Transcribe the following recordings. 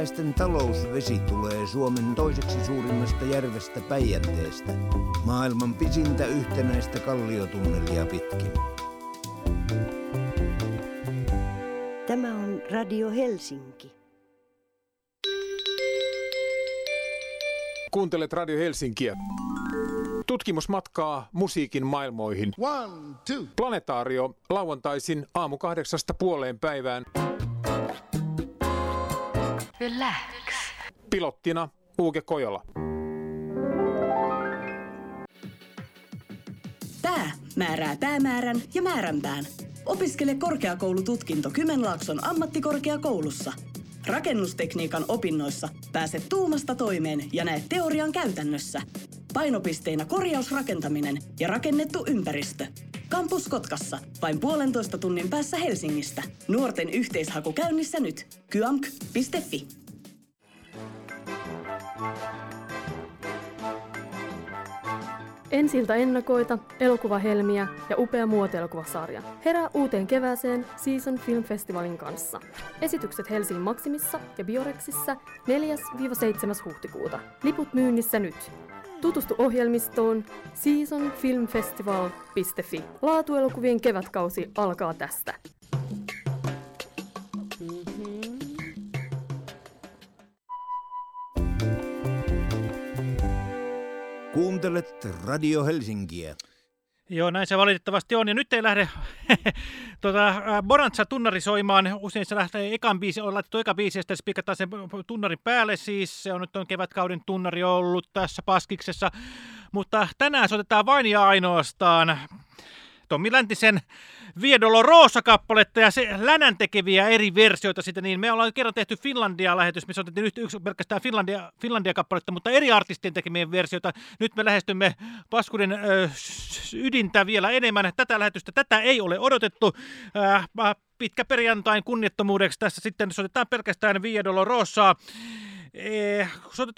Helsinkiläisten talousvesi tulee Suomen toiseksi suurimmasta järvestä Päijänteestä, maailman pisintä yhtenäistä kalliotunnelia pitkin. Tämä on Radio Helsinki. Kuuntelet Radio Helsinkiä. Tutkimusmatkaa musiikin maailmoihin. One, two. Planetaario lauantaisin aamu kahdeksasta puoleen päivään. Relax. Pilottina Uuke Kojola. Tää määrää päämäärän ja määränpään. Opiskele korkeakoulututkinto Kymenlaakson ammattikorkeakoulussa. Rakennustekniikan opinnoissa pääset tuumasta toimeen ja näet teorian käytännössä. Painopisteinä korjausrakentaminen ja rakennettu ympäristö. Kampus Kotkassa, vain puolentoista tunnin päässä Helsingistä. Nuorten yhteishaku käynnissä nyt. kyamk.fi. Ensiltä ennakoita, elokuvahelmiä ja upea muotoelokuvasarja. Herää uuteen kevääseen Season Film Festivalin kanssa. Esitykset Helsingin Maksimissa ja Biorexissa 4-7. huhtikuuta. Liput myynnissä nyt. Tutustu ohjelmistoon seasonfilmfestival.fi. Laatuelokuvien kevätkausi alkaa tästä. Kuuntelet Radio Helsinkiä. Joo, näin se valitettavasti on. Ja nyt ei lähde tuota, Borantsa tunnari soimaan. Usein se lähtee ekan biisi, on laitettu eka biisi ja sitten spikataan sen tunnarin päälle. Siis se on nyt on kevätkauden tunnari ollut tässä paskiksessa. Mutta tänään soitetaan vain ja ainoastaan Tommi Läntisen Viedolo Roosa-kappaletta ja se länän tekeviä eri versioita siitä, niin me ollaan kerran tehty Finlandia-lähetys, missä otettiin yksi, yksi pelkästään Finlandia, Finlandia-kappaletta, mutta eri artistien tekemien versioita. Nyt me lähestymme Paskuden ö, ydintä vielä enemmän. Tätä lähetystä, tätä ei ole odotettu. Äh, pitkä perjantain kunnettomuudeksi tässä sitten soitetaan pelkästään Viedolo Roosaa. Eh,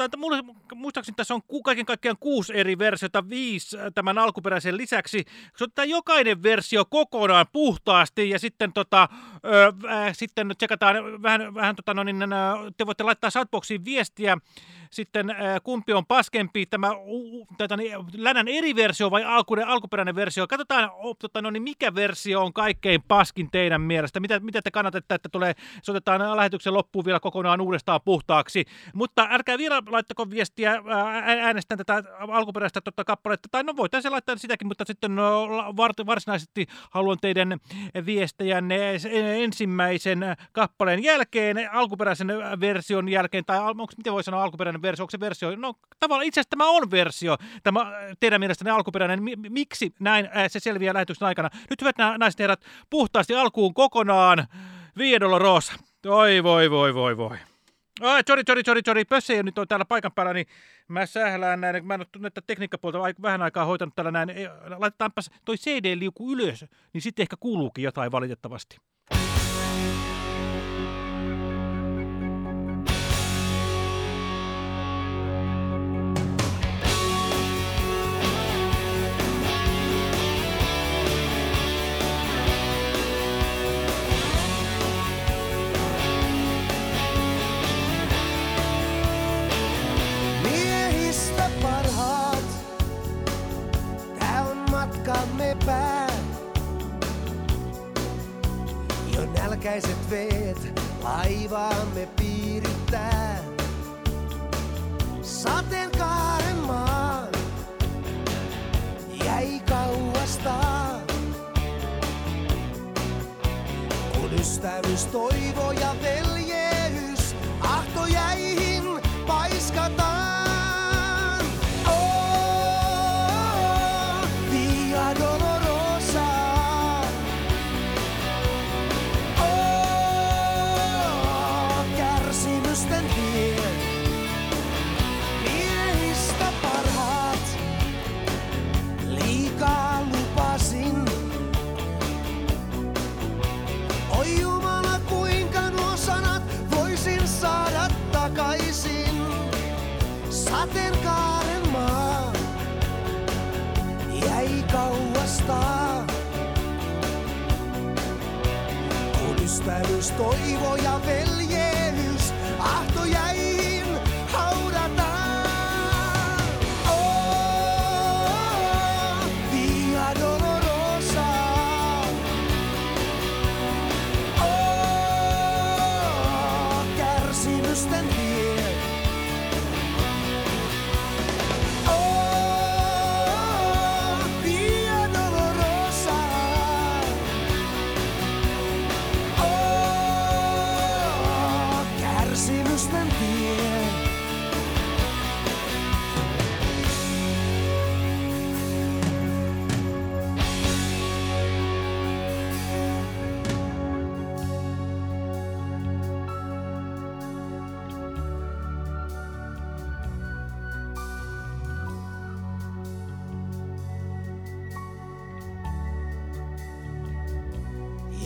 että mulle, muistaakseni tässä on kaiken kaikkiaan kuusi eri versiota, viisi tämän alkuperäisen lisäksi. Soitetaan jokainen versio kokonaan puhtaasti ja sitten, tota, ö, äh, sitten tsekataan vähän, vähän tota, no niin, te voitte laittaa Shoutboxiin viestiä sitten kumpi on paskempi, tämä uh, tätä, niin, eri versio vai alkuperäinen, alkuperäinen versio. Katsotaan, oh, tota, no, niin mikä versio on kaikkein paskin teidän mielestä. Mitä, mitä te kannatatte, että tulee, soitetaan lähetyksen loppuun vielä kokonaan uudestaan puhtaaksi. Mutta älkää vielä laittako viestiä äänestän tätä alkuperäistä tota, kappaletta, tai no voitaisiin laittaa sitäkin, mutta sitten no, varsinaisesti haluan teidän viestejänne ensimmäisen kappaleen jälkeen, alkuperäisen version jälkeen, tai onko, miten voi sanoa alkuperäinen versio, onko se versio? No tavallaan itse asiassa tämä on versio, tämä teidän mielestänne alkuperäinen. Miksi näin se selviää lähetyksen aikana? Nyt hyvät naiset herrat, puhtaasti alkuun kokonaan Viedolo Rosa. Oi voi voi voi voi. Ai, sorry, sorry, sorry, sorry. Pössä ei nyt on täällä paikan päällä, niin mä sählään näin. Mä en ole tekniikkapuolta vähän aikaa hoitanut täällä näin. Laitetaanpas toi CD-liuku ylös, niin sitten ehkä kuuluukin jotain valitettavasti. Veet laivaamme piirittää.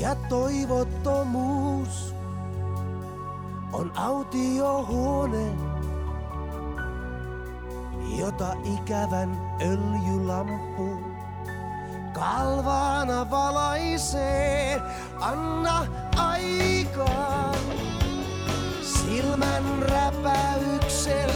Ja toivottomuus on autiohuone, jota ikävän öljylampu kalvaana valaisee. Anna aikaa, silmän räpäyksellinen.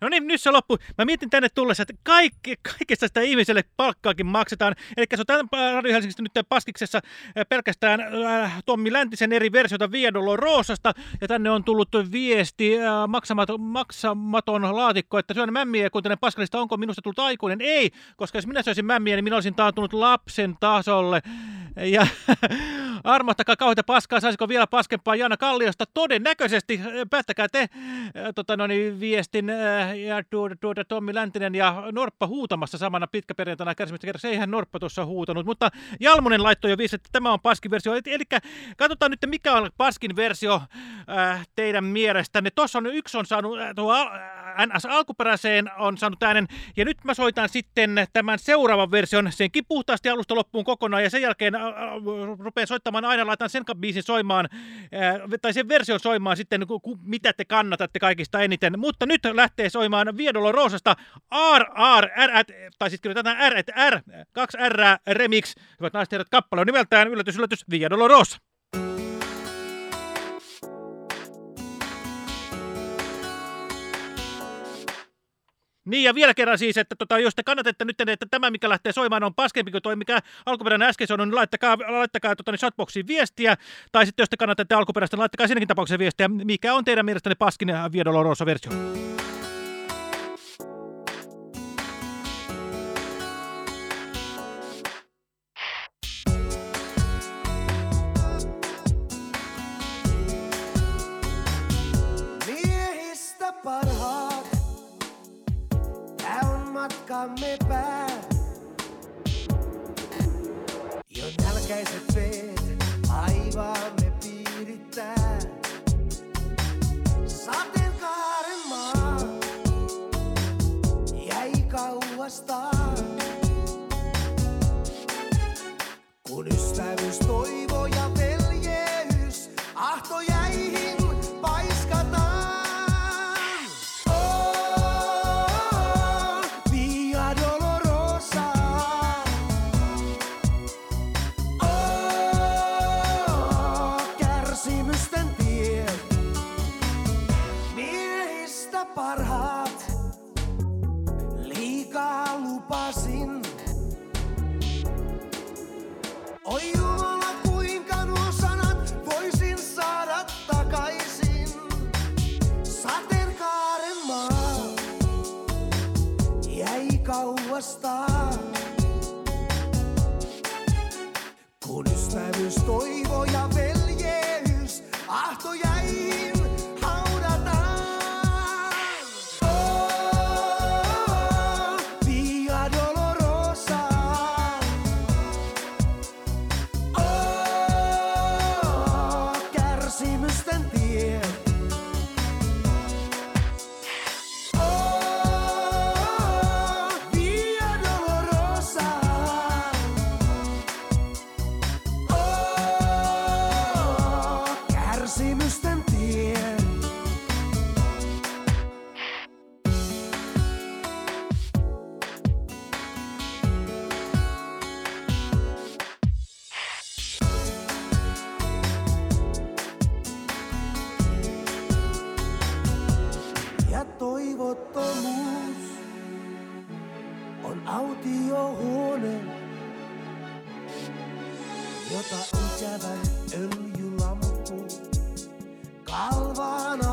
No niin, nyt se loppu. Mä mietin tänne tullessa, että kaikki, kaikesta sitä ihmiselle palkkaakin maksetaan. Eli se on tämän Radio Helsingistä nyt paskiksessa pelkästään äh, Tommi Läntisen eri versiota Via Dolorosasta. Ja tänne on tullut viesti, äh, maksamaton, maksamaton laatikko, että syön mämmiä ja kuuntelen paskalista, onko minusta tullut aikuinen? Ei, koska jos minä söisin mämmiä, niin minä olisin taantunut lapsen tasolle. Ja armottakaa kauheita paskaa, saisiko vielä paskempaa Jana Kalliosta? Todennäköisesti, päättäkää te tota, no niin, viestin äh, ja tuota, tuota, Tommi Läntinen ja Norppa huutamassa samana pitkäperjantaina kärsimistä kerrassa. Eihän Norppa tuossa huutanut, mutta Jalmunen laittoi jo viisi, että tämä on paskin versio. Eli katsotaan nyt, mikä on paskin versio äh, teidän mielestänne. Tuossa on yksi on saanut, äh, tuo al- NS alkuperäiseen on saanut äänen, ja nyt mä soitan sitten tämän seuraavan version, senkin puhtaasti alusta loppuun kokonaan, ja sen jälkeen rupean soittamaan aina, laitan sen biisin soimaan, tai sen version soimaan sitten, mitä te kannatatte kaikista eniten. Mutta nyt lähtee soimaan Viedolo Roosasta R, R, tai sitten kirjoitetaan R, R, 2 R, remix. Hyvät naiset herrat, kappale on nimeltään yllätys, yllätys, Viedolo Roosa. Niin ja vielä kerran siis, että tota, jos te kannatatte nyt, että tämä mikä lähtee soimaan on paskempi kuin toi mikä alkuperäinen äsken soinut, niin laittakaa, laittakaa tota, niin chatboxiin viestiä. Tai sitten jos te kannatatte alkuperäistä, niin laittakaa siinäkin tapauksessa viestiä, mikä on teidän mielestänne paskin Via Dolorosa versio. On matkamme pää. Jo nälkäiset veet autiohuone, jota ikävä öljylamppu kalvaana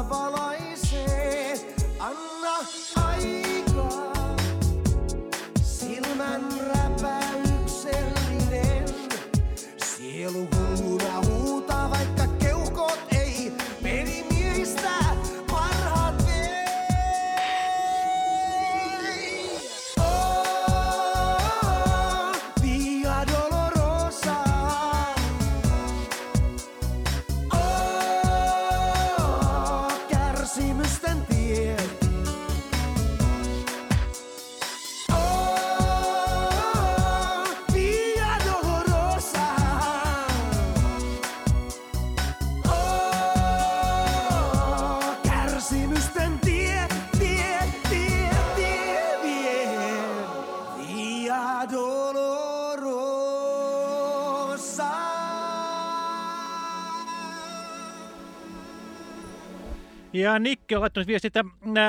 Ja Nikke on laittanut viesti, että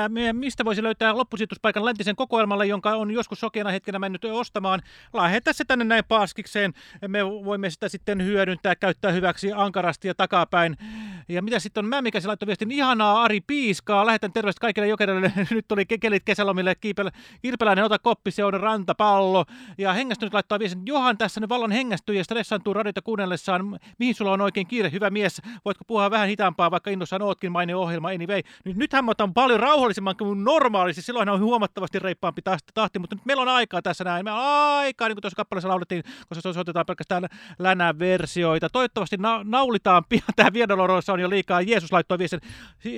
me- mistä voisi löytää loppusijoituspaikan läntisen kokoelmalle, jonka on joskus sokeana hetkenä mennyt ostamaan. Lähetä se tänne näin paskikseen. Me voimme sitä sitten hyödyntää, käyttää hyväksi ankarasti ja takapäin. Ja mitä sitten on Mämmikäsi laittoi viestin, ihanaa Ari Piiskaa, lähetän terveistä kaikille jokereille. Nyt oli kekelit kesälomille, Kiipel, Kirpeläinen, ota koppi, se on rantapallo. Ja hengästynyt laittaa viestin, Johan tässä nyt vallan hengästyy ja stressaantuu radiota kuunnellessaan. Mihin sulla on oikein kiire, hyvä mies? Voitko puhua vähän hitaampaa, vaikka innossaan ootkin mainio ohjelma, anyway. Nyt, nythän mä otan paljon rauhallisemman kuin normaalisti, silloin on huomattavasti reippaampi tahti, mutta nyt meillä on aikaa tässä näin. Meillä on aikaa, niin kuin tuossa kappaleessa laulettiin, koska se soitetaan pelkästään länän versioita. Toivottavasti na- naulitaan pian. Tämä Viedolorossa on jo liikaa. Jeesus laittoi viestin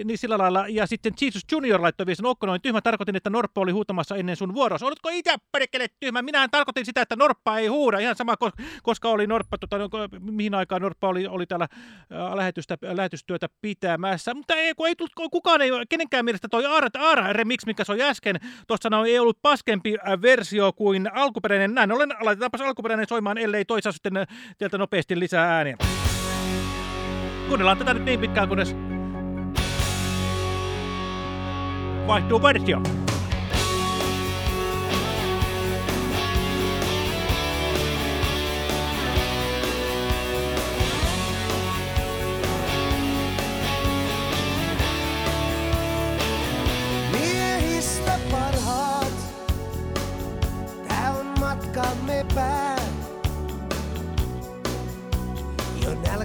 niin sillä lailla. Ja sitten Jesus Junior laittoi viestin. Okko noin tyhmä. Tarkoitin, että Norppa oli huutamassa ennen sun vuorossa. Oletko itse perkele tyhmä? Minähän tarkoitin sitä, että Norppa ei huuda. Ihan sama, ko- koska oli Norppa, tota, no, mihin aikaan Norppa oli, oli täällä ää, lähetystä, lähetystyötä pitämässä. Mutta ei, kun ei tullut, kukaan ei, kenenkään mielestä toi Aara, Aara remix, mikä soi äsken, tuossa no, ei ollut paskempi ää, versio kuin alkuperäinen. Näin ollen laitetaanpas alkuperäinen soimaan, ellei toisa sitten ää, sieltä nopeasti lisää ääniä. Kuunnellaan tätä nyt niin pitkään, kunnes vaihtuu versio.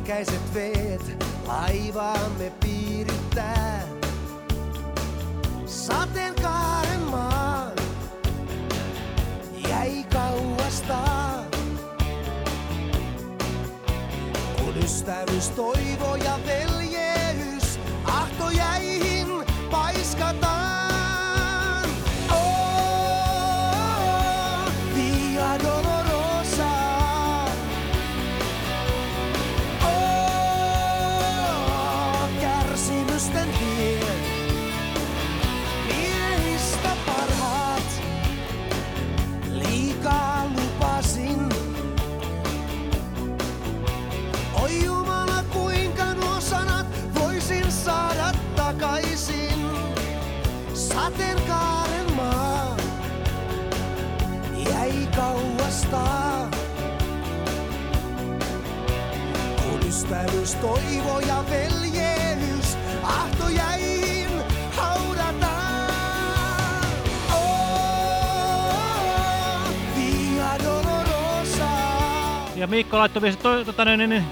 Jo nälkäiset veet laivaamme piirittää. Sateenkaaren maan jäi kauasta. Kun ystävyys, toivo ja veljeys kauasta. Kun ystävyys, toivo ja veljeys ahtojäihin haudataan. Oh. Ja Miikka laittoi vielä to, tota, niin, niin,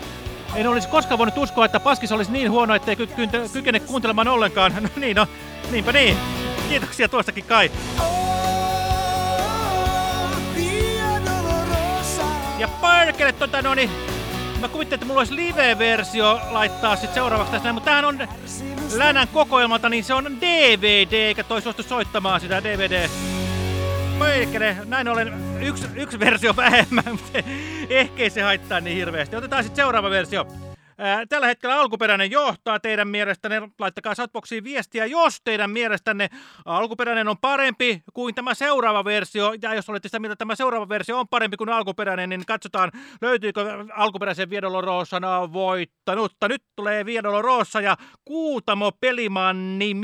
en olisi koskaan voinut uskoa, että Paskis olisi niin huono, ettei ky ky kykene kuuntelemaan ollenkaan. No niin, no, niinpä niin. Kiitoksia tuostakin Kai. Oh. Ja perkele, tota no niin, mä kuvittelin, että mulla olisi live-versio laittaa sitten seuraavaksi tässä, mutta tämähän on Länän kokoelmalta, niin se on DVD, eikä toi suostu soittamaan sitä DVD. Perkele, näin ollen yksi, yksi versio vähemmän, mutta ehkä ei se haittaa niin hirveästi. Otetaan sitten seuraava versio. Tällä hetkellä alkuperäinen johtaa teidän mielestänne. Laittakaa Satboxiin viestiä, jos teidän mielestänne alkuperäinen on parempi kuin tämä seuraava versio. Ja jos olette sitä mieltä, että tämä seuraava versio on parempi kuin alkuperäinen, niin katsotaan, löytyykö alkuperäisen Roosan voittanutta. Nyt tulee Viedolo Roosa ja Kuutamo Pelimanni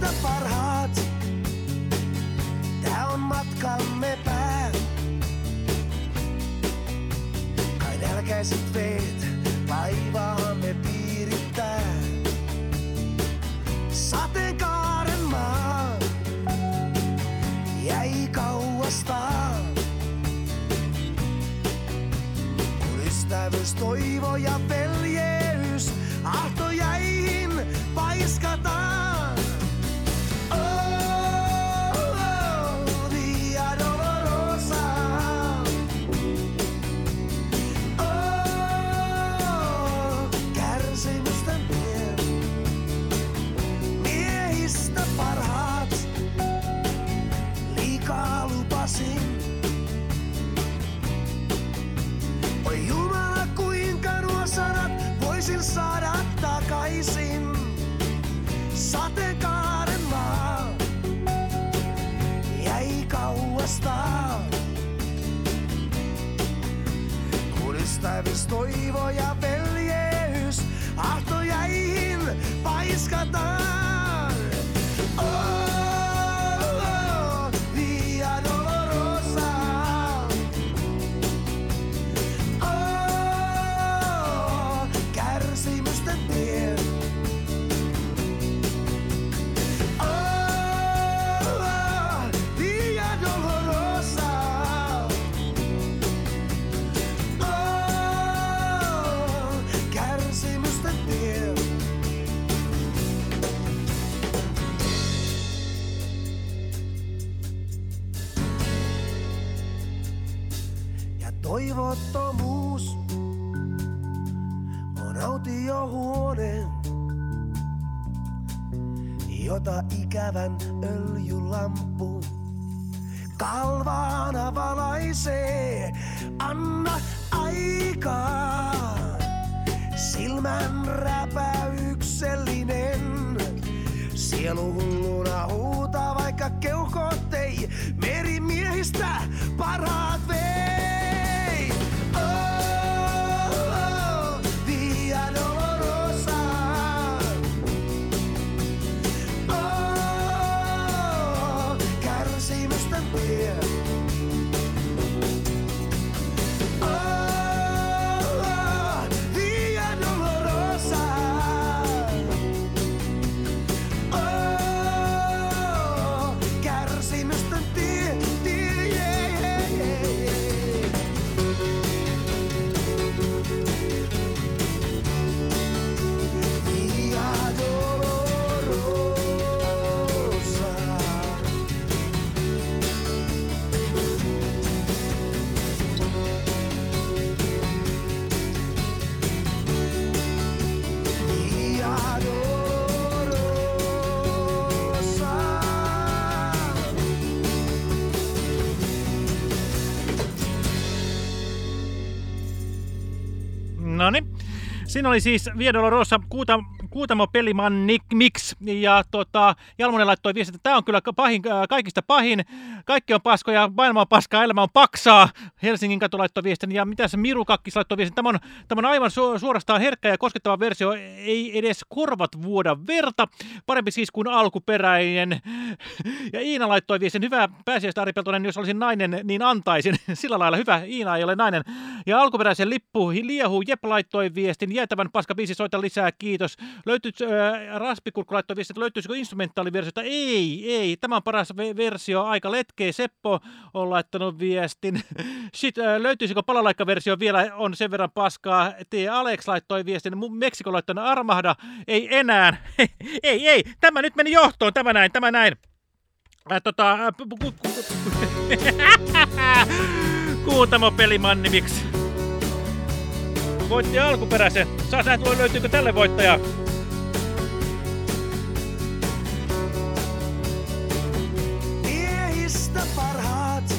Miksi. matkamme pää. Kai nälkäiset veet laivaamme piirittää. Sateenkaaren maa jäi kauastaan. Kun ystävyys, toivo ja veljeys ahtojäihin Siinä oli siis Viedolo Rossa Kuuta, Kuutamo Peliman Nick Mix. Ja tota, Jalmonen laittoi viesti, että tämä on kyllä pahin, äh, kaikista pahin. Kaikki on paskoja, maailma on paskaa, elämä on paksaa. Helsingin katu laittoi viestin. Ja mitä se Miru Kakkis laittoi viestin. Tämä on, tämä on aivan su- suorastaan herkkä ja koskettava versio. Ei edes korvat vuoda verta. Parempi siis kuin alkuperäinen. Ja Iina laittoi viestin. Hyvä pääsiäistä Ari Peltonen, jos olisin nainen, niin antaisin. Sillä lailla hyvä. Iina ei ole nainen. Ja alkuperäisen lippu liehuu. Jep laittoi viestin. Jäätävän paska biisi, soita lisää, kiitos. Löytyy, äh, Raspikurkku laittoi viestin, että löytyisikö instrumentaaliversiota? Ei, ei. Tämä on paras ve- versio. Aika letkeä. Seppo on laittanut viestin. Sitten äh, löytyisikö palalaikkaversio vielä? On sen verran paskaa. T. Alex laittoi viestin. Meksiko laittanut armahda. Ei enää. ei, ei. Tämä nyt meni johtoon. Tämä näin, tämä näin. Äh, tota, äh, Kuutamo pelimanni, miksi? Voitti alkuperäisen. Saa nähdä, löytyykö tälle voittaja. Miehistä parhaat,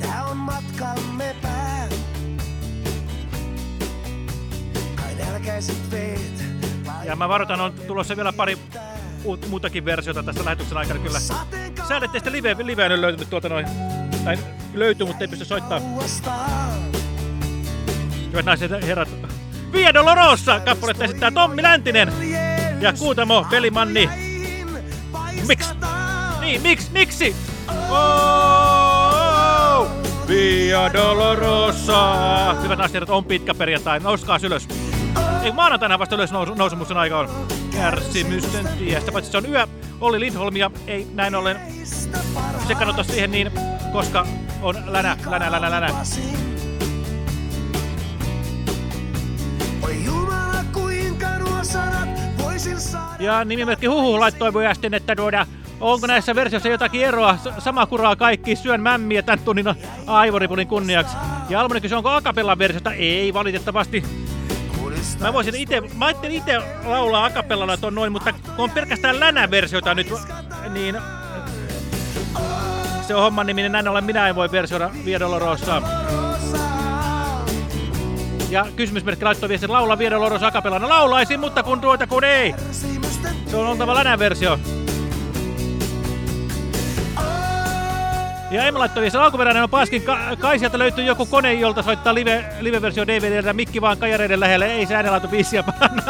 tää on matkamme pää. Kai nälkäiset veet, Ja mä varoitan, on tulossa vielä pari uut, muutakin versiota tästä lähetyksen aikana kyllä. Säädette sitten live, live on löytynyt tuolta noin. Tai löytyy, mutta ei pysty soittamaan. Hyvät naiset ja herrat. Via Dolorosa kappaletta esittää Tommi Läntinen. Ja Kuutamo, Pelimanni. Miksi? Niin, miksi? Miksi? Oh! Via Dolorosa. Hyvät naiset on pitkä perjantai. Nouskaa ylös. Ei maanantaina vasta ylös nous, nousemuksen aika on. Kärsimysten tiestä, paitsi se on yö. Olli Lindholmia ei näin ollen sekannut siihen niin, koska on länä, länä, länä, länä. Oi Jumala, kuinka nuo sanat voisin saada. Ja nimimerkki Huhu laittoi voi äsken, että tuoda, onko näissä versioissa jotakin eroa? Sama kuraa kaikki, syön mämmiä tämän tunnin Aivoripulin kunniaksi. Ja Almonen kysyi, onko akapellan versiota? Ei, valitettavasti. Mä voisin itse, mä ajattelin itse laulaa akapellalla ton noin, mutta kun on pelkästään länä-versiota nyt, niin se on homman niminen, näin ollen minä en voi versioida Via Dolorosaa. Ja kysymysmerkki laittoi viestin, laula Via Dolorosa akapellana. Laulaisin, mutta kun tuota kun ei. Se on oltava länä-versio. Ja Emma laittoi viestin, alkuperäinen on paskin. Ka kai sieltä löytyy joku kone, jolta soittaa live, live-versio DVDltä. Mikki vaan kajareiden lähelle. Ei se äänenlaatu biisiä panna.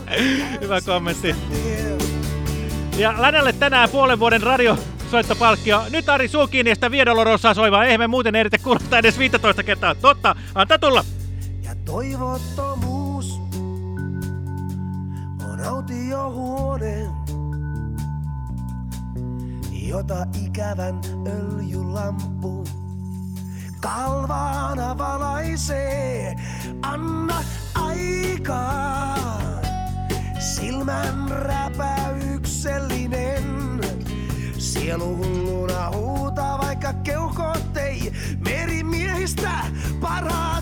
Hyvä kommentti. Ja Länälle tänään puolen vuoden radio soittopalkkio. Nyt Ari suu kiinni ja sitä Viedolorosaa soivaa. Eihän me muuten ehditä kuuluttaa edes 15 kertaa. Totta, antaa tulla. Ja toivottomuus on autiohuone, jota ikävän öljylampu kalvaana valaisee. Anna aikaa, silmän räpäyksellinen. Sielu hulluna huutaa, vaikka keuhkot ei merimiehistä parhaat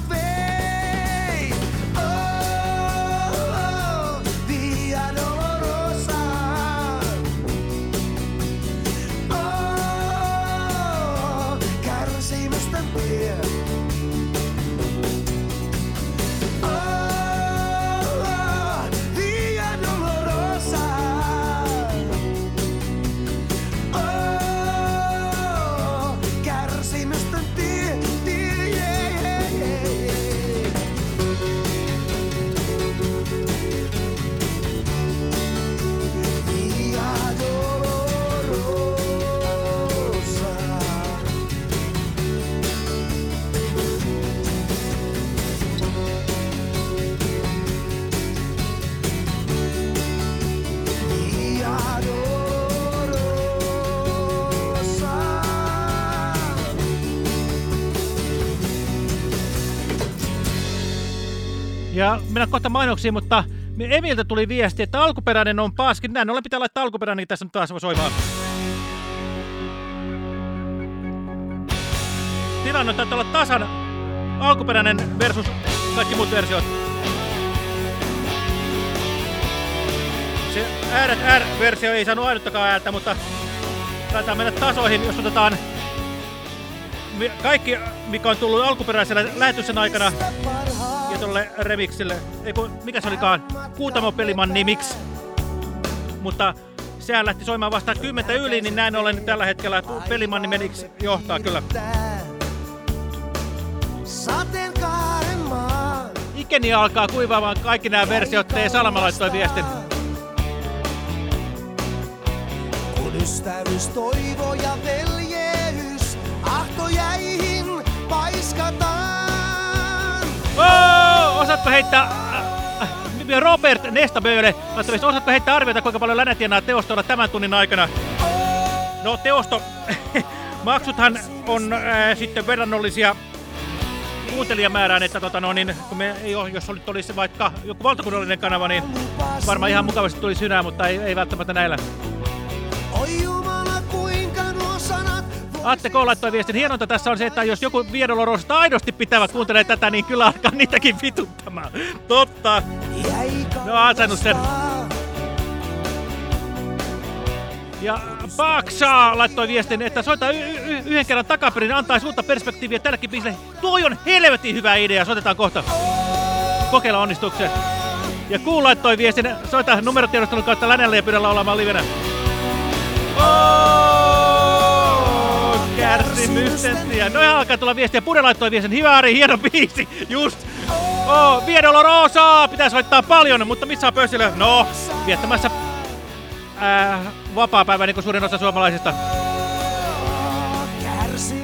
Ja mennään kohta mainoksiin, mutta Emiltä tuli viesti, että alkuperäinen on paski. Näin ollen pitää laittaa alkuperäinen tässä nyt taas soimaan. Tilanne taitaa olla tasan alkuperäinen versus kaikki muut versiot. Se R-versio ei saanut ainuttakaan ääntä, mutta taitaa mennä tasoihin, jos otetaan kaikki, mikä on tullut alkuperäisellä lähetyksen aikana ja tuolle remixille, ei kun, mikä se olikaan, Kuutamo Peliman nimiksi. Mutta sehän lähti soimaan vasta 10 yli, niin näin ollen tällä hetkellä Pelimanni meniksi johtaa kyllä. Ikeni alkaa kuivaamaan kaikki nämä versiot, Tee Salma laittoi viestin. Kun ystävyys, toivo ja veljeys ahtojäihin paiskataan. Oh, osaatko heittää... äh, Robert Nestaböle, laittoi viestin, osaatko heittää arviota, kuinka paljon länä tienaa teostolla tämän tunnin aikana? No teosto, maksuthan on äh, sitten verrannollisia kuuntelijamäärään, että tota, no, niin, kun me ei jos nyt olisi vaikka joku valtakunnallinen kanava, niin varmaan ihan mukavasti tuli synää, mutta ei, ei välttämättä näillä. Oi Jumala, kuinka nuo sanat Atte K. laittoi viestin. Hienointa tässä on se, että jos joku Viedolorosista aidosti pitävä kuuntelee tätä, niin kyllä alkaa niitäkin vituttamaan. Totta. Ne on sen. Ja Baksa laittoi viestin, että soita yhden kerran takaperin, antaa uutta perspektiiviä tällekin biisille. Tuo on helvetin hyvä idea, soitetaan kohta. Kokeilla onnistuksen. Ja Kuul laittoi viestin, soita numerotiedostelun kautta Länälle ja pyydä laulamaan livenä. Oh, tie. No ja alkaa tulla viestiä. Pure laittoi viestin. Hyvä Ari, hieno biisi. Just. Oh, Viedolo Rosa. Pitää soittaa paljon, mutta missä on pössillä? No, viettämässä äh, vapaa-päivää niin kuin suurin osa suomalaisista.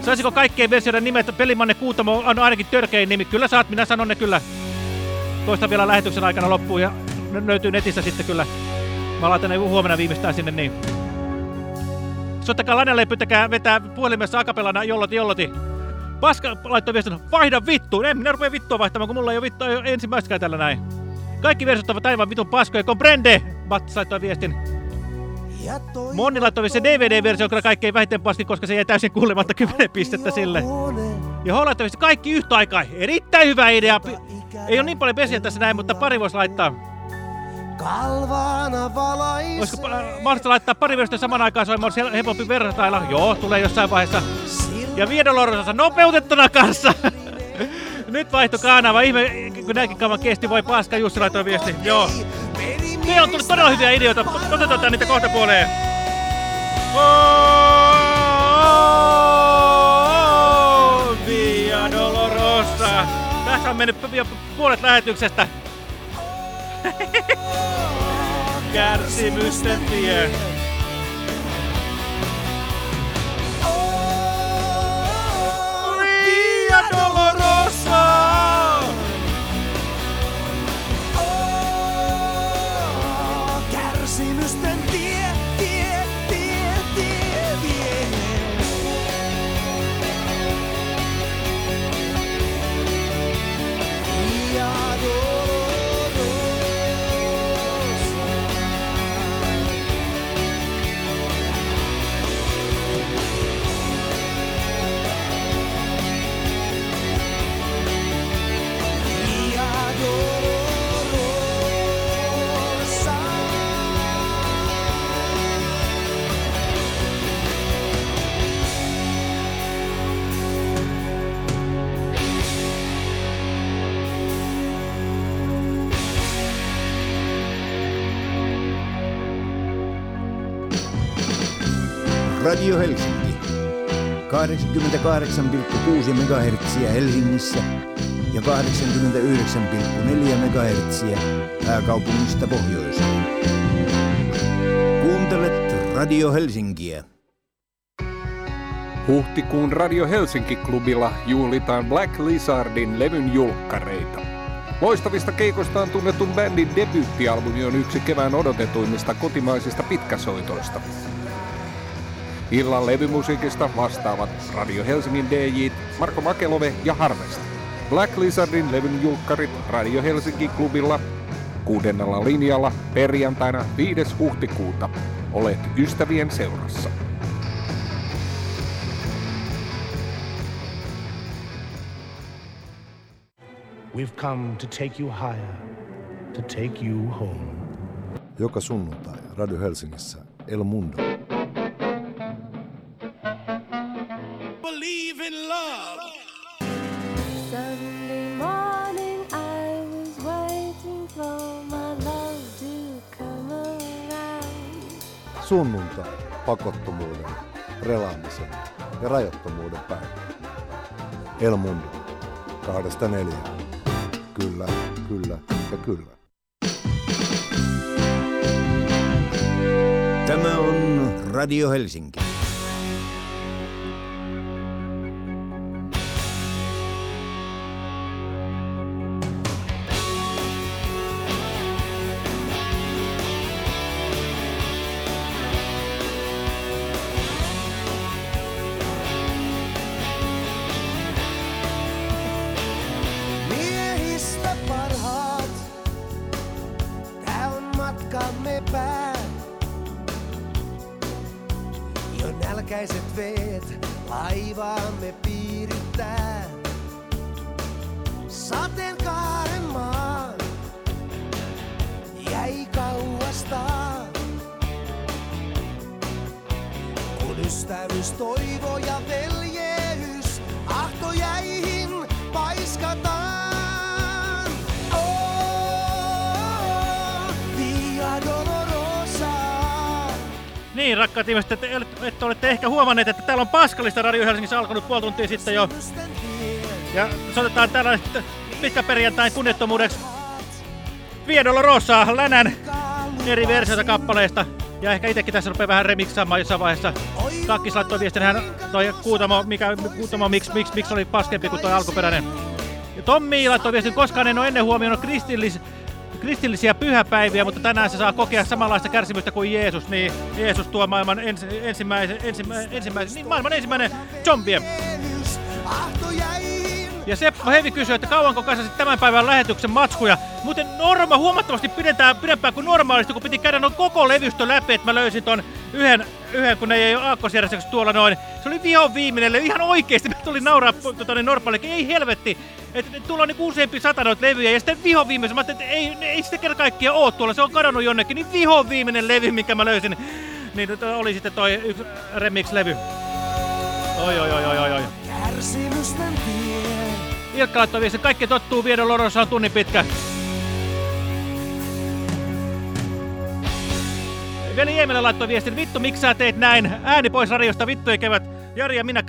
Saisiko kaikkien versioiden nimet Pelimanne Kuutamo on ainakin törkein nimi? Kyllä saat, minä sanon ne kyllä. Toista vielä lähetyksen aikana loppuun ja löytyy netistä sitten kyllä. Mä laitan ne huomenna viimeistään sinne niin. Soittakaa Lanelle ja pyytäkää vetää puhelimessa akapelana jolloti jolloti. Paska laittoi viestin, vaihda vittuun. En minä rupea vittua vaihtamaan, kun mulla ei ole vittua ensimmäistäkään tällä näin. Kaikki versiot ovat aivan vitun paskoja. Comprende! Mats laittoi viestin. Monni laittoi se DVD-versio on kyllä kaikkein vähiten paski, koska se jäi täysin kuulematta 10 pistettä sille. Ja H laittoi kaikki yhtä aikaa. Erittäin hyvä idea. Ei ole niin paljon pesiä tässä näin, mutta pari voisi laittaa. Kalvaana valaisee. Olisiko mahdollista laittaa pari versiota saman aikaan soimaan helpompi vertailla? Joo, tulee jossain vaiheessa. Ja Viedolorosa nopeutettuna kanssa. Nyt vaihto kanava. Ihme, kun näinkin kauan kesti, voi paska. Jussi laittoi viesti. Joo. Teillä on tullut todella hyviä ideoita. Otetaan niitä kohta puoleen. Oh, Via Dolorosa. Tässä mennyt jo puolet lähetyksestä. Kärsimysten tie. Radio Helsinki. 88,6 MHz Helsingissä ja 89,4 MHz pääkaupungista pohjoiseen. Kuuntelet Radio Helsinkiä. Huhtikuun Radio Helsinki-klubilla juhlitaan Black Lizardin levyn julkkareita. Loistavista keikostaan tunnetun bändin debyyttialbumi on yksi kevään odotetuimmista kotimaisista pitkäsoitoista. Illan levymusiikista vastaavat Radio Helsingin DJ Marko Makelove ja Harvest. Black Lizardin levyn julkkarit Radio Helsinki-klubilla kuudennella linjalla perjantaina 5. huhtikuuta. Olet ystävien seurassa. We've come to take you higher, to take you home. Joka sunnuntai Radio Helsingissä El Mundo. Sunnuntai pakottomuuden, relaamisen ja rajattomuuden päivä. El Mundo. Kahdesta neljään. Kyllä, kyllä ja kyllä. Tämä on Radio Helsinki. Ystävyys, toivo ja veljeys ahtojäihin paiskataan. Oh, Via Dolorosa. Niin, rakkaat ihmiset, että, että olette ehkä huomanneet, että täällä on Paskalista Radio Helsingissä alkanut puoli tuntia sitten jo. Ja soitetaan täällä pitkä perjantain kunnettomuudeksi Via Dolorosa, Länän eri versioita kappaleista. Ja ehkä itsekin tässä rupeaa vähän remiksaamaan jossain vaiheessa. Kakkis laittoi viestin, hän toi Kuutamo, mikä, Kuutamo miksi miksi miksi oli paskempi kuin toi alkuperäinen. Ja Tommi laittoi viestin, koskaan en ole ennen huomioinut kristillis, kristillisiä pyhäpäiviä, mutta tänään se saa kokea samanlaista kärsimystä kuin Jeesus. Niin Jeesus tuo maailman ens, ensimmäisen, ensimmäisen, ensimmäisen, niin maailman ensimmäinen zombie. Ja Seppo Hevi kysyy, että kauanko kasasit tämän päivän lähetyksen matskuja. Muuten Norma huomattavasti pidetään pidempään kuin normaalisti, kun piti käydä noin koko levystö läpi, että mä löysin ton yhden, yhden kun ne ei ole aakkosjärjestyksessä tuolla noin. Se oli vihon viimeinen ihan oikeesti. Mä tulin nauraa tota, niin Norpallekin, ei helvetti. Että tulla on niin useampi sata noita levyjä ja sitten vihon viimeisen, mä että ei, ei sitä kerran kaikkia oo tuolla, se on kadonnut jonnekin. Niin vihon viimeinen levy, minkä mä löysin, niin tota, oli sitten toi yksi remix-levy. Oi, oi, oi, oi, oi. Ilkka laittoi viestin, kaikki tottuu viedä lorossa on tunnin pitkä. Veli Jeemelä laittoi viestin, vittu miksi sä teet näin? Ääni pois radiosta, vittu ei kevät. Jari ja minä...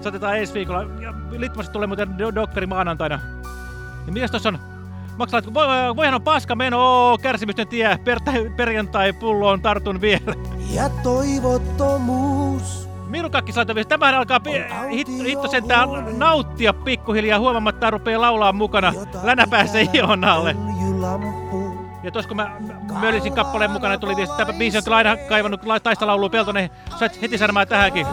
Saatetaan ensi viikolla. Ja Litmasta tulee muuten do- dokkari maanantaina. Ja mitäs tossa on? Maksaat, voi, voihan on paska meno, kärsimysten tie, per, perjantai pulloon tartun vielä. Ja toivottomuus. Minukakki laittoi viestin, tämähän alkaa pi- hit, hitto sentään nauttia pikkuhiljaa huomaamatta rupeaa laulaa mukana. Länäpäässä Ionalle. Ja tos kun mä mölisin kappaleen mukana, tuli että tämä biisi on kyllä aina kaivannut la- taistolaulua Peltonen, sait heti sanomaan tähänkin.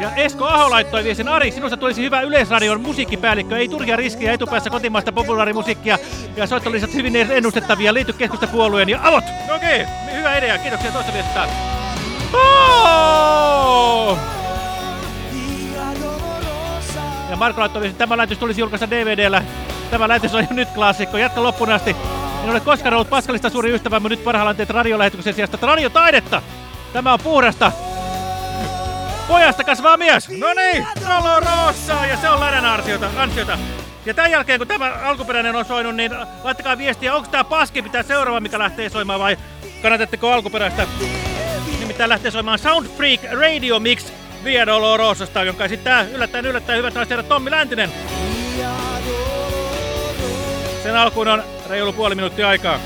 Ja Esko Aho laittoi viestin, Ari, sinusta tulisi hyvä Yleisradion musiikkipäällikkö, ei turhia riskiä etupäässä kotimaista populaarimusiikkia. Ja soittolisat hyvin ennustettavia, liity keskustapuolueen ja avot! Okei, okay, hyvä idea, kiitoksia tuosta viestistä. Ja Marko laittoi viestin, tämä lähetys tulisi julkaista DVDllä. Tämä lähetys on jo nyt klassikko, jatka loppuun asti. En ole koskaan ollut Paskalista suuri ystävä, mutta nyt parhaillaan teet radiolähetyksen sijasta radiotaidetta. Tämä on puhdasta. Pojasta kasvaa mies. No niin, Dolorosa. Ja se on länän ansiota. ansiota. Ja tämän jälkeen, kun tämä alkuperäinen on soinut, niin laittakaa viestiä, onko tämä paski pitää seuraava, mikä lähtee soimaan vai kannatatteko alkuperäistä? Nimittäin lähtee soimaan Sound Freak Radio Mix Via Dolorosasta, jonka esittää yllättäen yllättäen hyvät naiset herrat Tommi Läntinen. Sen alkuun on reilu puoli minuuttia aikaa.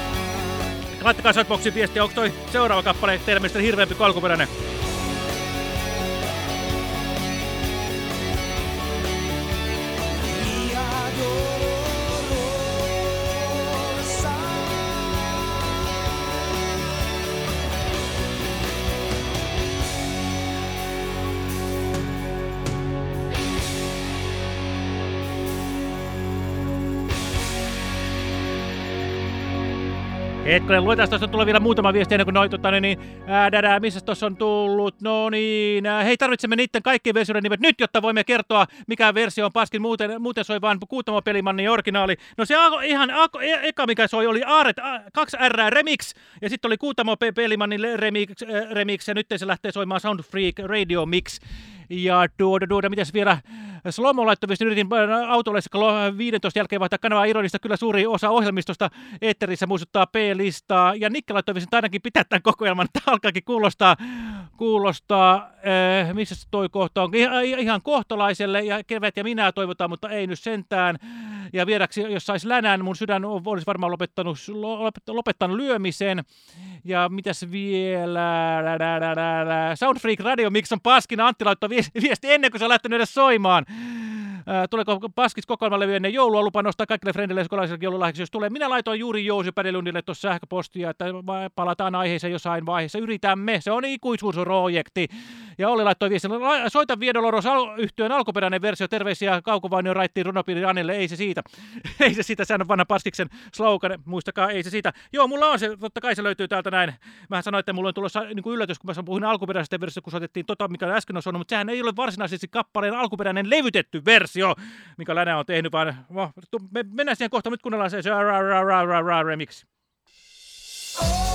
Laittakaa Shotboxin viestiä, onko toi seuraava kappale teidän mielestä hirveämpi kuin alkuperäinen? Hetkinen, luetaan, tuossa tullut vielä muutama viesti ennen kuin noin, tota, niin, ää, missä tuossa on tullut, no niin, ää, hei tarvitsemme niiden kaikkien versioiden nimet nyt, jotta voimme kertoa, mikä versio on paskin, muuten, muuten soi vain Kuutamo Pelimanni originaali. No se a, ihan a, e, eka, mikä soi, oli Aaret 2R Remix, ja sitten oli Kuutamo Pe- Pelimannin remix, remix, ja nyt se lähtee soimaan Sound Freak Radio Mix. Ja tuoda, tuoda, mitäs vielä? Slomo laittoi viesti, yritin autolle 15 jälkeen vaihtaa kanavaa ironista. Kyllä suuri osa ohjelmistosta Eetterissä muistuttaa listaa. Ja Nikke laittoi ainakin pitää tämän kokoelman. Tämä alkaakin kuulostaa, kuulostaa äh, missä se toi kohta on. Ihan, kohtalaiselle ja kevät ja minä toivotaan, mutta ei nyt sentään. Ja viedäksi, jos saisi länään, mun sydän olisi varmaan lopettanut, lopettanut lyömisen. Ja mitäs vielä? Soundfreak Radio Mix on paskina. Antti laittoi viesti ennen kuin se on lähtenyt edes soimaan. tuleeko paskis kokoelmalevy ennen joulua? Lupa nostaa kaikille frendille skolaisille joululahjaksi, jos tulee. Minä laitoin juuri Jousi Pädelundille tuossa sähköpostia, että palataan aiheeseen jossain vaiheessa. Yritämme. Se on ikuisuusprojekti. Ja Olli laittoi viestin, soita Viedoloros yhtyön alkuperäinen versio. Terveisiä Kaukovainion raittiin runopiiri Anille. Ei se siitä. ei se siitä. Sehän on vanha Paskiksen slogan. Muistakaa, ei se siitä. Joo, mulla on se. Totta kai se löytyy täältä näin. Mä sanoin, että mulla on tulossa niin kuin yllätys, kun mä puhuin alkuperäisestä versiosta, kun soitettiin tota, mikä äsken on sanonut, mutta sehän ei ole varsinaisesti kappaleen alkuperäinen levytetty versio, mikä Länä on tehnyt, vaan me mennään siihen kohta, nyt kuunnellaan se, se ra, ra, ra, ra, remix. Via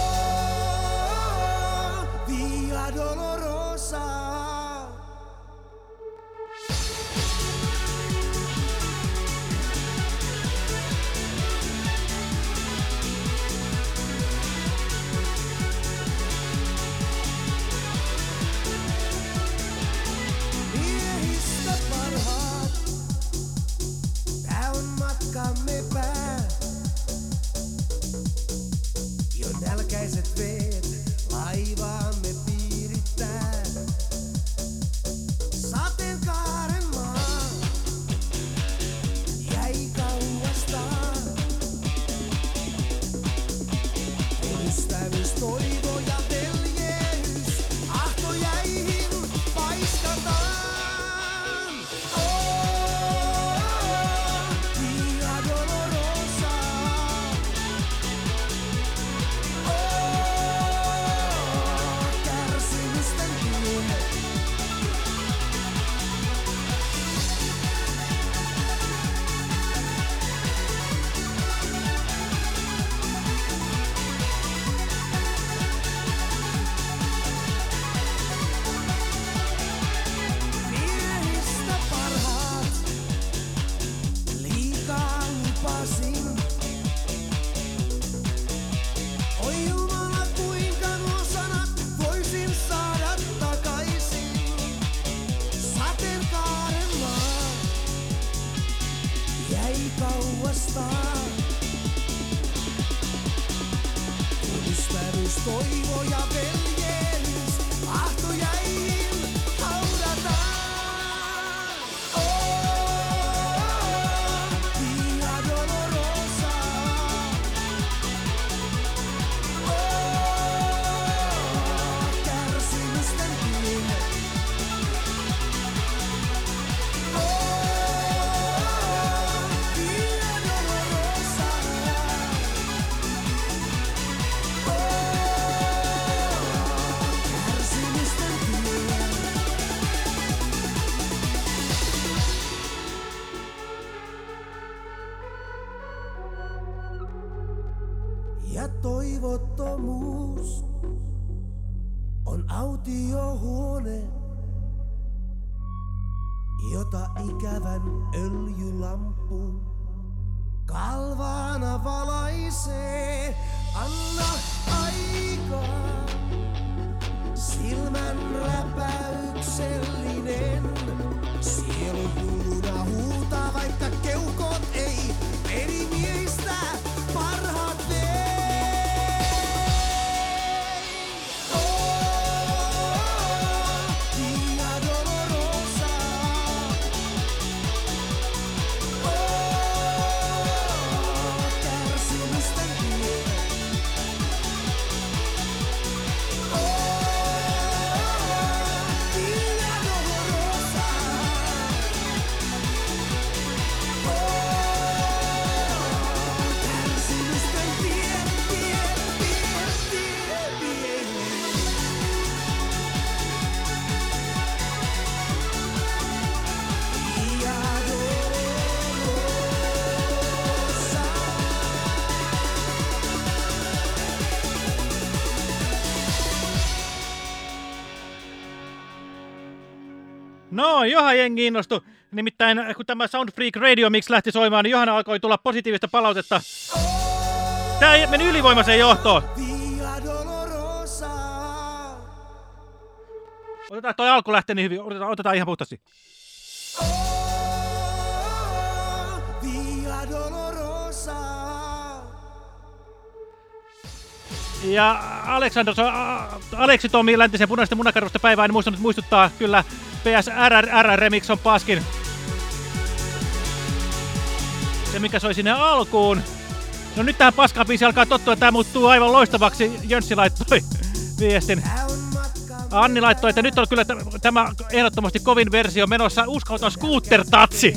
No, Johan jengi innostui. Nimittäin kun tämä Sound Freak Radio Mix lähti soimaan, niin Johanna alkoi tulla positiivista palautetta. Tää meni ylivoimaiseen johtoon. Otetaan toi alku lähtee niin hyvin. Otetaan, otetaan ihan puhtaasti. Ja Aleksandr, Aleksi Tomi läntisen punaisten munakarvosta päivää, en muistanut muistuttaa kyllä PS RRR Remix on paskin. Se mikä soi sinne alkuun. No nyt tähän paskaan biisi alkaa tottua, tämä muuttuu aivan loistavaksi. Jönssi laittoi viestin. Anni laittoi, että nyt on kyllä tämä ehdottomasti kovin versio menossa. Uskoton Scooter Tatsi.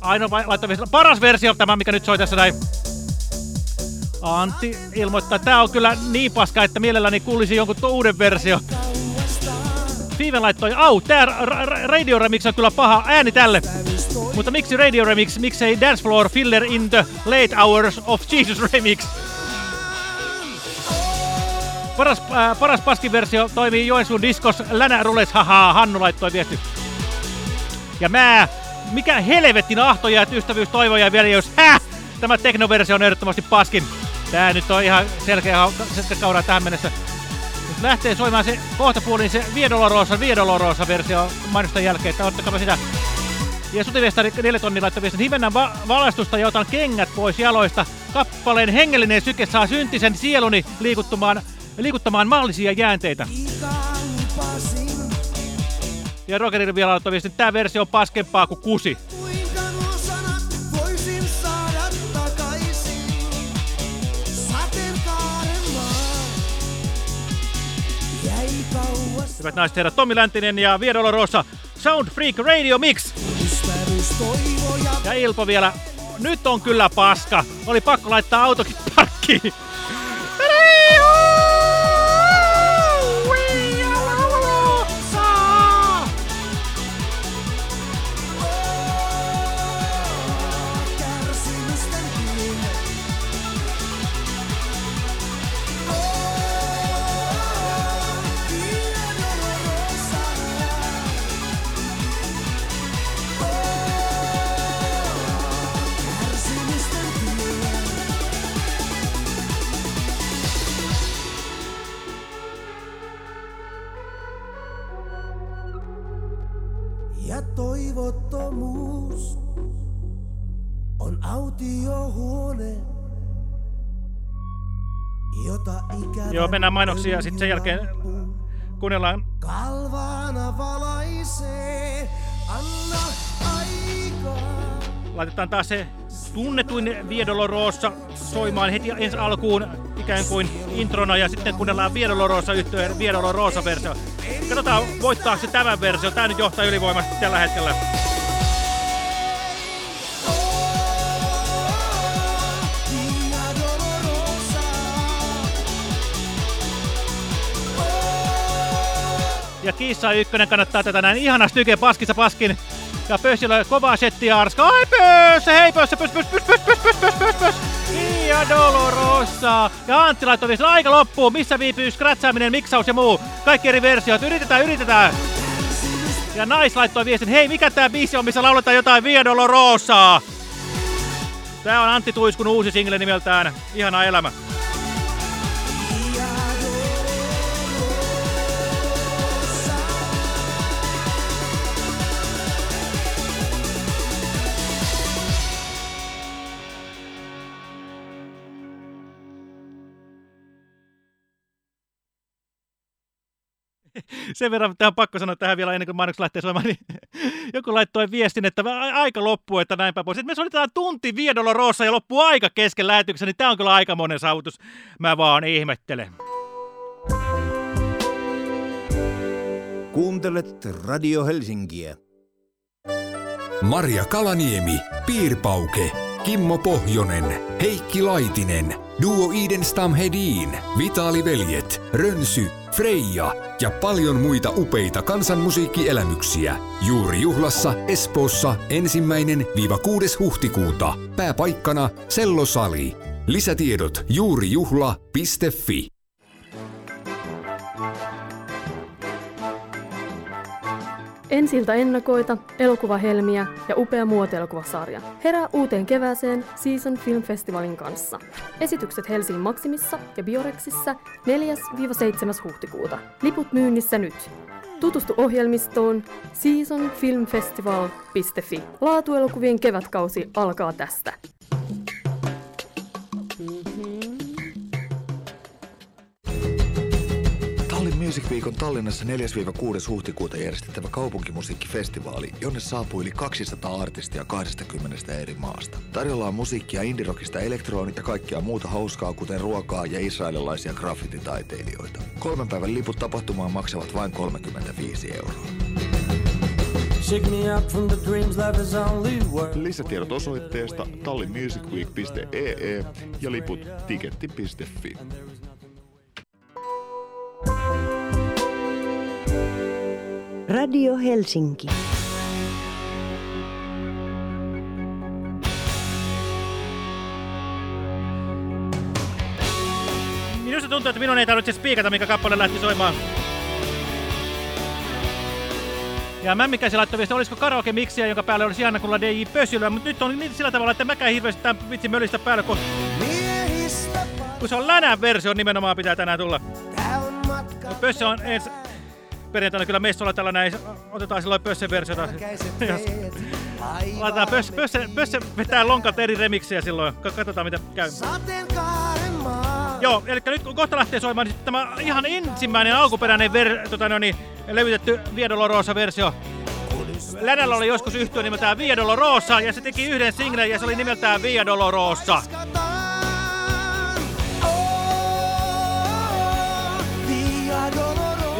Ainoa laittoi paras versio tämä, mikä nyt soi tässä näin. Antti ilmoittaa, tämä on kyllä niin paska, että mielelläni kuulisi jonkun uuden versio. Five laittoi, au, tää Radio Remix on kyllä paha ääni tälle. Mutta miksi Radio Remix, miksei Dance Floor Filler in the Late Hours of Jesus Remix? Paras, äh, paras paskiversio toimii Joensuun diskos Länä Rules, haha, Hannu laittoi viesti. Ja mä, mikä helvetin ahtoja, että ystävyys, toivo ja jos häh! Tämä teknoversio on ehdottomasti paskin. Tää nyt on ihan selkeä kaura tähän mennessä. Jos lähtee soimaan se kohtapuoliin se Viedolorosa, Viedolorosa versio mainostan jälkeen, että ottakaa sitä. Ja Sutivestari 4 tonni laittoi viestin, hivennän va valastusta ja otan kengät pois jaloista. Kappaleen hengellinen syke saa syntisen sieluni liikuttamaan, liikuttamaan maallisia jäänteitä. Ja Rogerille vielä laittoi viestin, tämä versio on paskempaa kuin kusi. Hyvät naiset herrat, Tommi Läntinen ja Viedolo Rosa, Sound Freak Radio Mix. Ja Ilpo vielä, nyt on kyllä paska. Oli pakko laittaa autokin parkkiin. Jota Joo, mennään mainoksia ja sitten sen jälkeen kuunnellaan. Kalvana valaisee, anna aikaa. Laitetaan taas se tunnetuin Viedolorossa soimaan heti ensi alkuun ikään kuin introna ja sitten kuunnellaan Viedolorosa yhtyeen Viedolorosa versio. Katsotaan voittaako se tämän versio. Tää nyt johtaa ylivoimasti tällä hetkellä. Ja Kiissa ykkönen kannattaa tätä näin ihana styke paskissa paskin. Ja Pössillä kovaa settiä arska. Ai Pössä, hei Pössä, Pössä, Pössä, Pössä, Pössä, Pössä, Pössä, Pössä, Pössä. Ja Dolorosa. Ja Antti laittoi vielä aika loppuu. Missä viipyy skratsaaminen, miksaus ja muu. Kaikki eri versiot. Yritetään, yritetään. Ja Nais laittoi viestin, hei mikä tää biisi on, missä lauletaan jotain Via Dolorosaa. Tää on Antti Tuiskun uusi single nimeltään Ihana elämä. Sen verran tähän pakko sanoa tähän vielä ennen kuin mainokset lähtee soimaan, niin joku laittoi viestin, että aika loppuu, että näinpä pois. Että me soitetaan tunti Viedolo Roossa ja loppuu aika kesken lähetyksen, niin tämä on kyllä aika monen saavutus. Mä vaan ihmettelen. Kuuntelet Radio Helsinkiä. Maria Kalaniemi, Piirpauke, Kimmo Pohjonen, Heikki Laitinen, Duo Idenstam Hedin, Vitali Veljet, Rönsy, Freija ja paljon muita upeita kansanmusiikkielämyksiä. Juuri juhlassa Espoossa ensimmäinen viiva 6. huhtikuuta. Pääpaikkana Sellosali. Lisätiedot Ensiltä ennakoita, elokuvahelmiä ja upea muotoelokuvasarja. Herää uuteen kevääseen Season Film Festivalin kanssa. Esitykset Helsingin Maksimissa ja Biorexissä 4-7. huhtikuuta. Liput myynnissä nyt. Tutustu ohjelmistoon seasonfilmfestival.fi. Laatuelokuvien kevätkausi alkaa tästä. Music Weekon Tallinnassa 4-6. huhtikuuta järjestettävä kaupunkimusiikkifestivaali, jonne saapui yli 200 artistia 20 eri maasta. Tarjolla on musiikkia indirokista elektroonit ja kaikkea muuta hauskaa, kuten ruokaa ja israelilaisia graffititaiteilijoita. Kolmen päivän liput tapahtumaan maksavat vain 35 euroa. Lisätiedot osoitteesta tallimusicweek.ee ja liput tiketti.fi. Radio Helsinki. Minusta tuntuu, että minun ei tarvitse spiikata, mikä kappale lähti soimaan. Ja Mämmikäsi laittoi viesti, olisiko karaoke-miksiä, jonka päälle olisi ihana kuulla DJ Pösylöä, mutta nyt on niin sillä tavalla, että mäkään hirveästi tämän vitsi mölistä päälle, kun, kun se on länän versio nimenomaan pitää tänään tulla. Pössö on ensi perjantaina kyllä messulla tällä näin, otetaan silloin Pössen versiota. Laitetaan Pössä, Pössä, Pössä vetää lonkat eri remiksejä silloin, katsotaan mitä käy. Joo, eli nyt kun kohta lähtee soimaan, niin tämä ihan ensimmäinen alkuperäinen ver, tota, no niin, levytetty Via Dolorosa-versio. Länällä oli joskus yhtyö nimeltään Via Dolorosa, ja se teki yhden singlen, ja se oli nimeltään Via Dolorosa.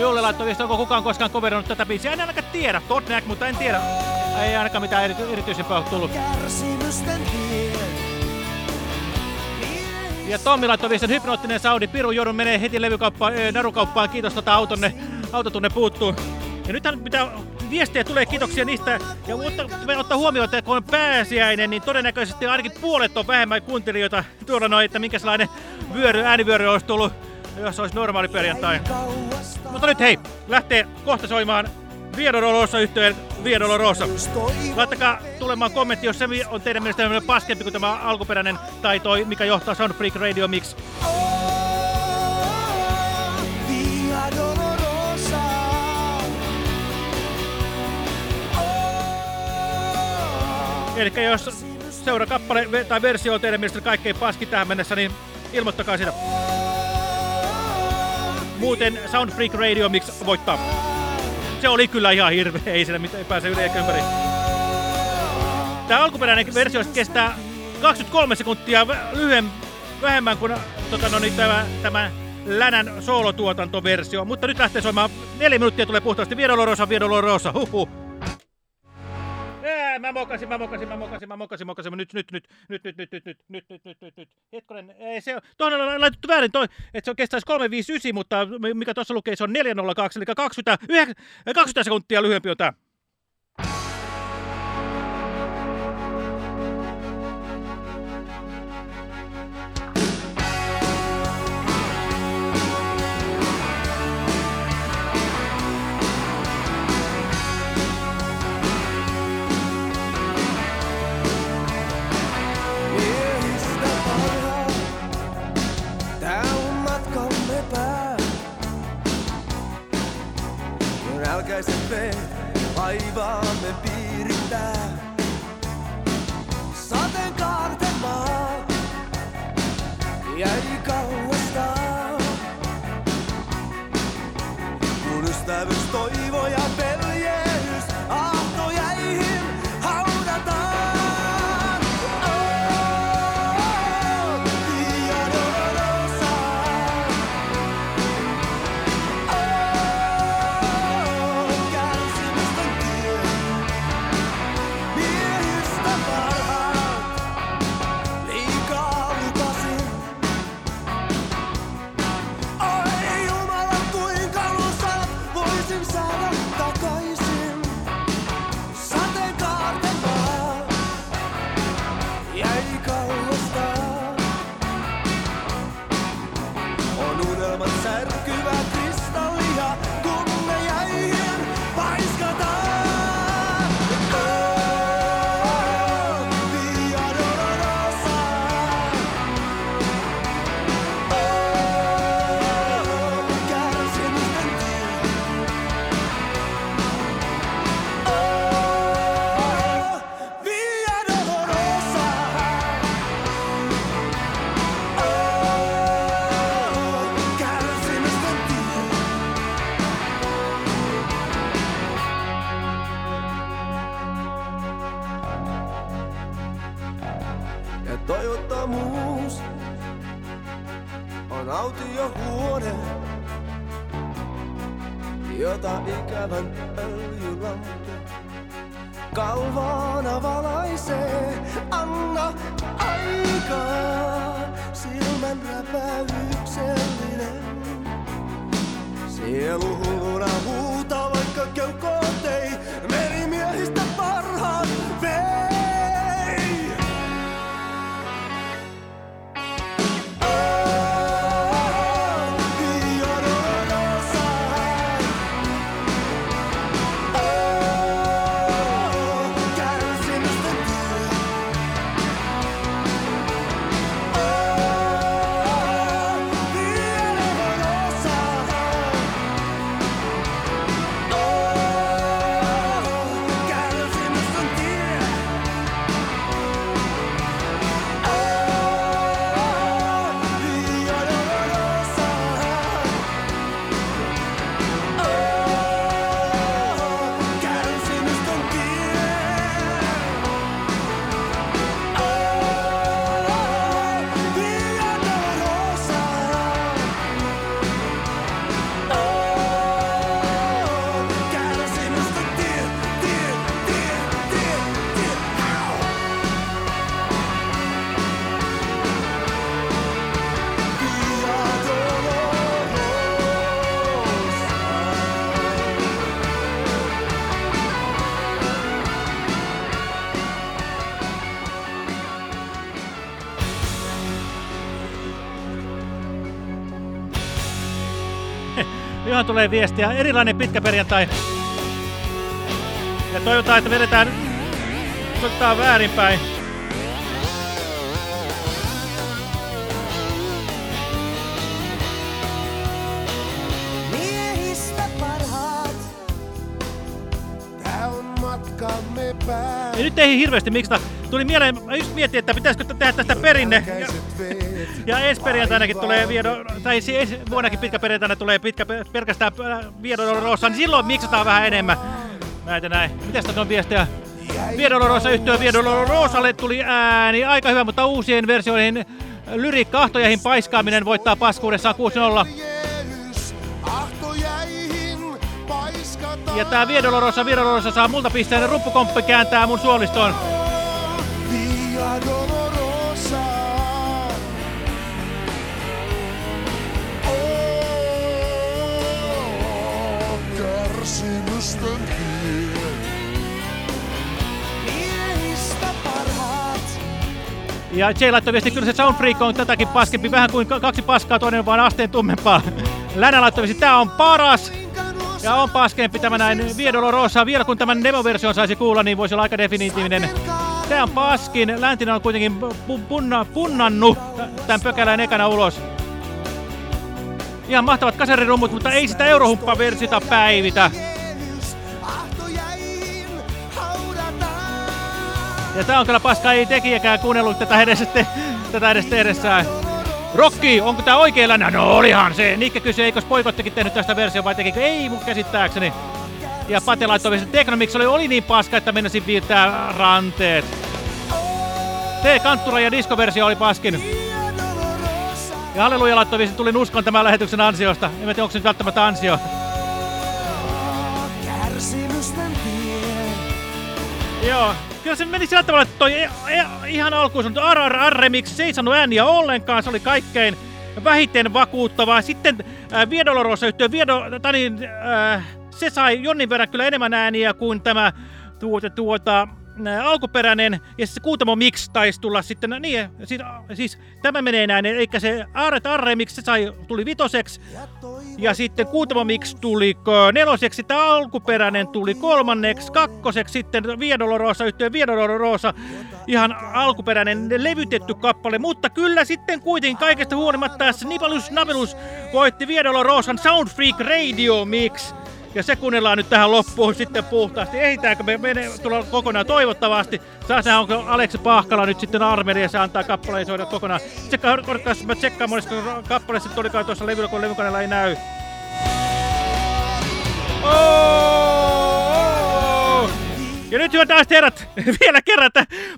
Julle laittoi viesti, onko kukaan koskaan coverannut tätä biisiä. En ainakaan tiedä, Todnack, mutta en tiedä. Ei ainakaan mitään erity erityisempää ole tullut. Ja Tommi laittoi viestin hypnoottinen Saudi. Piru joudun menee heti levykauppaan, äh, narukauppaan. Kiitos, tota autonne, autotunne puuttuu. Ja nythän mitä viestejä tulee, kiitoksia niistä. Ja mutta ottaa huomioon, että kun on pääsiäinen, niin todennäköisesti ainakin puolet on vähemmän kuuntelijoita tuolla noin, että minkälainen vyöry, äänivyöry olisi tullut, jos olisi normaali perjantai. Mutta nyt hei, lähtee kohta soimaan Via Dolorosa yhteen Via Dolorosa. Laittakaa tulemaan kommentti, jos se on teidän mielestä paskempi kuin tämä alkuperäinen tai toi, mikä johtaa Sound Freak Radio Mix. Eli jos seurakappale tai versio on teidän mielestä kaikkein paski tähän mennessä, niin ilmoittakaa sitä. Muuten Sound Freak Radio Mix voittaa. Se oli kyllä ihan hirveä, ei siinä mitään, ei pääse yli eikä ympäri. Tämä alkuperäinen versio kestää 23 sekuntia lyhyen, vähemmän kuin tota, no niin, tämä, tämä Länän soolotuotantoversio. Mutta nyt lähtee soimaan. Neljä minuuttia tulee puhtaasti Via Dolorosa, huhhuh. Ää, mä mokasin, mä mokasin, mä mokasin, mä mokasin, mokasin, nyt, nyt, nyt, nyt, nyt, nyt, nyt, nyt, nyt, nyt, nyt, nyt, nyt, hetkonen, ei se on, tuohon on laitettu väärin toi, että se on kestäisi 359, mutta mikä tuossa lukee, se on 402, eli 20, 20 sekuntia lyhyempi on tää. Älkäiset veet laivaamme piirittää. Sateenkaarten maa jäi kauasta. Kun ystävyys, toivo silmän räpäyksellinen. Sielu hulluna huutaa, vaikka keuhkoon viestiä. Erilainen pitkä perjantai. Ja toivotaan, että vedetään soittaa väärinpäin. Matkamme. Ja nyt ei hirveästi miksi Tuli mieleen, just mietin, että pitäisikö tehdä tästä perinne. Ja, ja ensi perjantainakin tulee viedo, tai ensi vuonnakin pitkä perjantaina tulee pitkä, pelkästään äh, Viedon Rosa, niin silloin miksataan vähän enemmän. Näitä näin. Mitäs on viestejä? Viedon Rosa yhtyö Viedon Rosalle tuli ääni. Aika hyvä, mutta uusien versioihin lyriikka ahtojaihin paiskaaminen voittaa paskuudessaan 6-0. Ahtojäihin paiskataan. Ja tää Viedolorosa, Viedolorosa saa multa pisteen, ruppukomppi kääntää mun suolistoon. Dolorosa. Oh, parhaat. Ja Jay laittoi viesti, kyllä se Soundfreak on tätäkin paskempi, vähän kuin ka- kaksi paskaa, toinen vaan asteen tummempaa. Länä laittoi viesti, tää on paras! Ja on paskempi tämä näin Viedolorosa. Vielä kun tämän demo-version saisi kuulla, niin voisi olla aika definitiivinen. Tää on paskin. Läntinen on kuitenkin pu- punna, punnannut tämän pökälään ekana ulos. Ihan mahtavat kasarirummut, mutta ei sitä eurohumppa-versiota päivitä. Ja tää on kyllä paska, ei tekijäkään kuunnellut tätä edes, te, tätä edes tehdessään. Rokki, onko tää oikein länä? No olihan se. Nikke kysyi, eikö Poikottekin tehnyt tästä versio vai tekikö? Ei mun käsittääkseni. Ja Pate laittoi että Teknomix oli, oli niin paska, että mennäsin viiltää ranteet. T-kanttura ja diskoversio oli paskin. Ja Halleluja laittoi vielä, tulin uskon tämän lähetyksen ansiosta. En tiedä, onko se nyt välttämättä ansio. Joo, kyllä se meni sillä tavalla, että toi e, e, ihan alkuun sanottu RRR-remix, se ei saanut ääniä ollenkaan, se oli kaikkein vähiten vakuuttavaa. Sitten äh, Viedolorossa yhtiö, Viedo, tani, äh, se sai jonnin verran kyllä enemmän ääniä kuin tämä tuota, tuota, alkuperäinen, ja se Kuutamo Mix taisi tulla sitten, no niin, siis, siis tämä menee näin, eli se RR Mix, se sai, tuli vitoseksi, ja sitten Kuutamo Mix tuli neloseksi, tämä alkuperäinen tuli kolmanneksi, kakkoseksi sitten Viedolorosa, yhtiö Viedolorosa, ihan alkuperäinen levytetty kappale, mutta kyllä sitten kuitenkin kaikesta huolimatta tässä Nibelus Nabelus voitti Viedolorosan Sound Freak Radio Mix. Ja se kuunnellaan nyt tähän loppuun sitten puhtaasti. Ehditäänkö me mene, tulla kokonaan toivottavasti? Saa nähdä, onko Aleksi Pahkala nyt sitten armeliassa antaa kappaleen soida kokonaan. Tsekkaa, mä tsekkaan monesta kappale sitten olikaan tuossa levyllä, kun levykoneella ei näy. Oh! Ja nyt hyvät naiset herrat, vielä kerran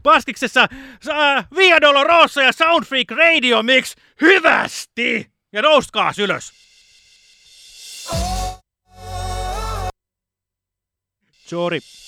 Paskiksessa äh, Via Dolorosa ja Soundfreak Radio Mix hyvästi! Ja nouskaa ylös! Sorry. Via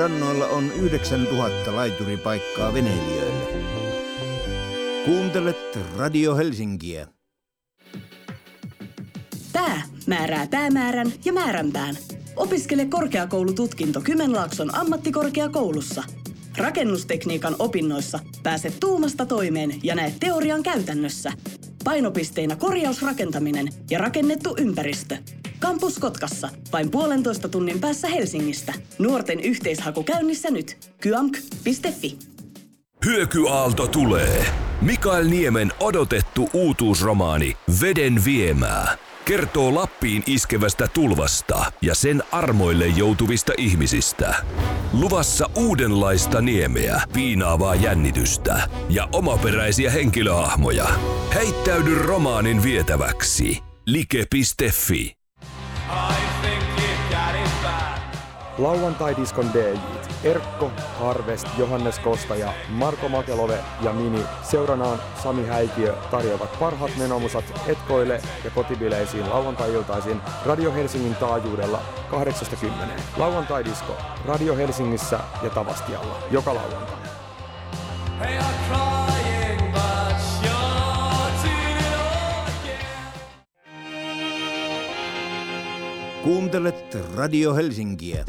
rannoilla on 9000 laituripaikkaa veneilijöille. Kuuntelet Radio Helsinkiä. Tää määrää päämäärän ja määränpään. Opiskele korkeakoulututkinto Kymenlaakson ammattikorkeakoulussa. Rakennustekniikan opinnoissa pääset tuumasta toimeen ja näet teorian käytännössä. Painopisteinä korjausrakentaminen ja rakennettu ympäristö. Kampus Kotkassa, vain puolentoista tunnin päässä Helsingistä. Nuorten yhteishaku käynnissä nyt. kyamk.fi. Hyökyaalto tulee. Mikael Niemen odotettu uutuusromaani Veden viemää kertoo Lappiin iskevästä tulvasta ja sen armoille joutuvista ihmisistä. Luvassa uudenlaista niemeä, piinaavaa jännitystä ja omaperäisiä henkilöhahmoja. Heittäydy romaanin vietäväksi. Like.fi Lauantai-diskon DJ Erkko, Harvest, Johannes Kosta ja Marko Makelove ja Mini seuranaan Sami Häikiö tarjoavat parhaat menomusat etkoille ja kotibileisiin lauantai-iltaisin Radio Helsingin taajuudella 80. Lauantai-disko Radio Helsingissä ja Tavastialla joka lauantai. Kuuntelet Radio Helsinkiä.